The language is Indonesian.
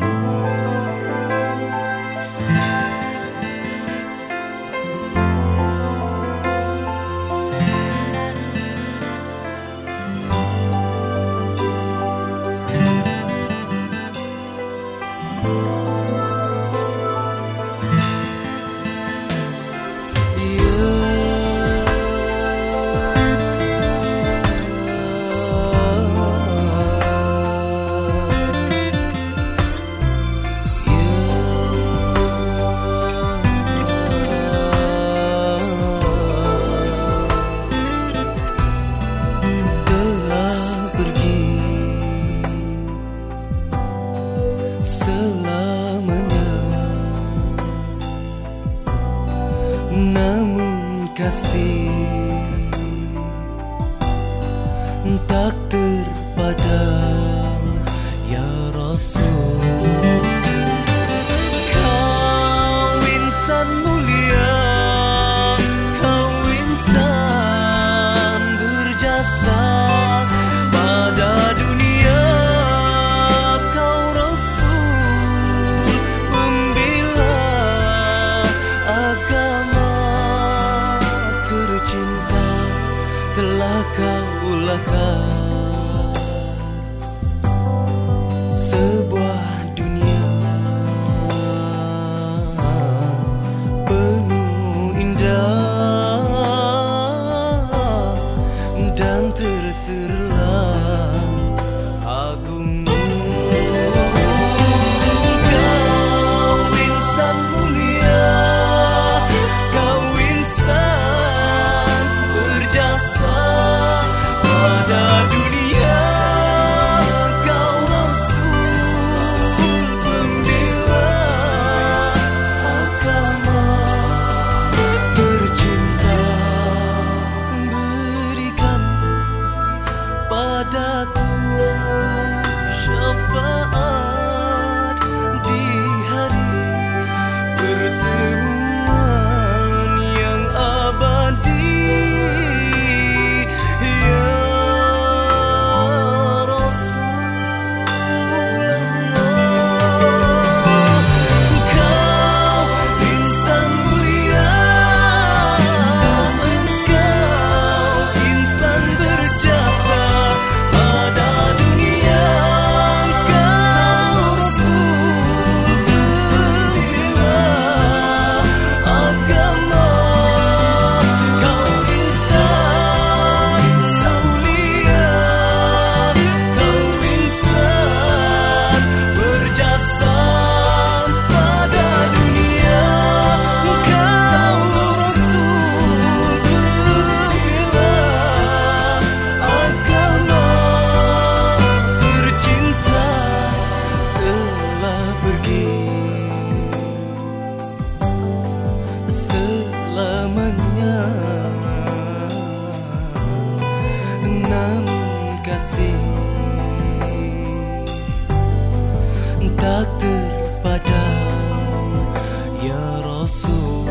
我。namun kasih tak terpadam ya Rasul. kaulah sebuah dunia penuh indah dan terserlah. lamanya Namun kasih tak terpadam Ya Rasul.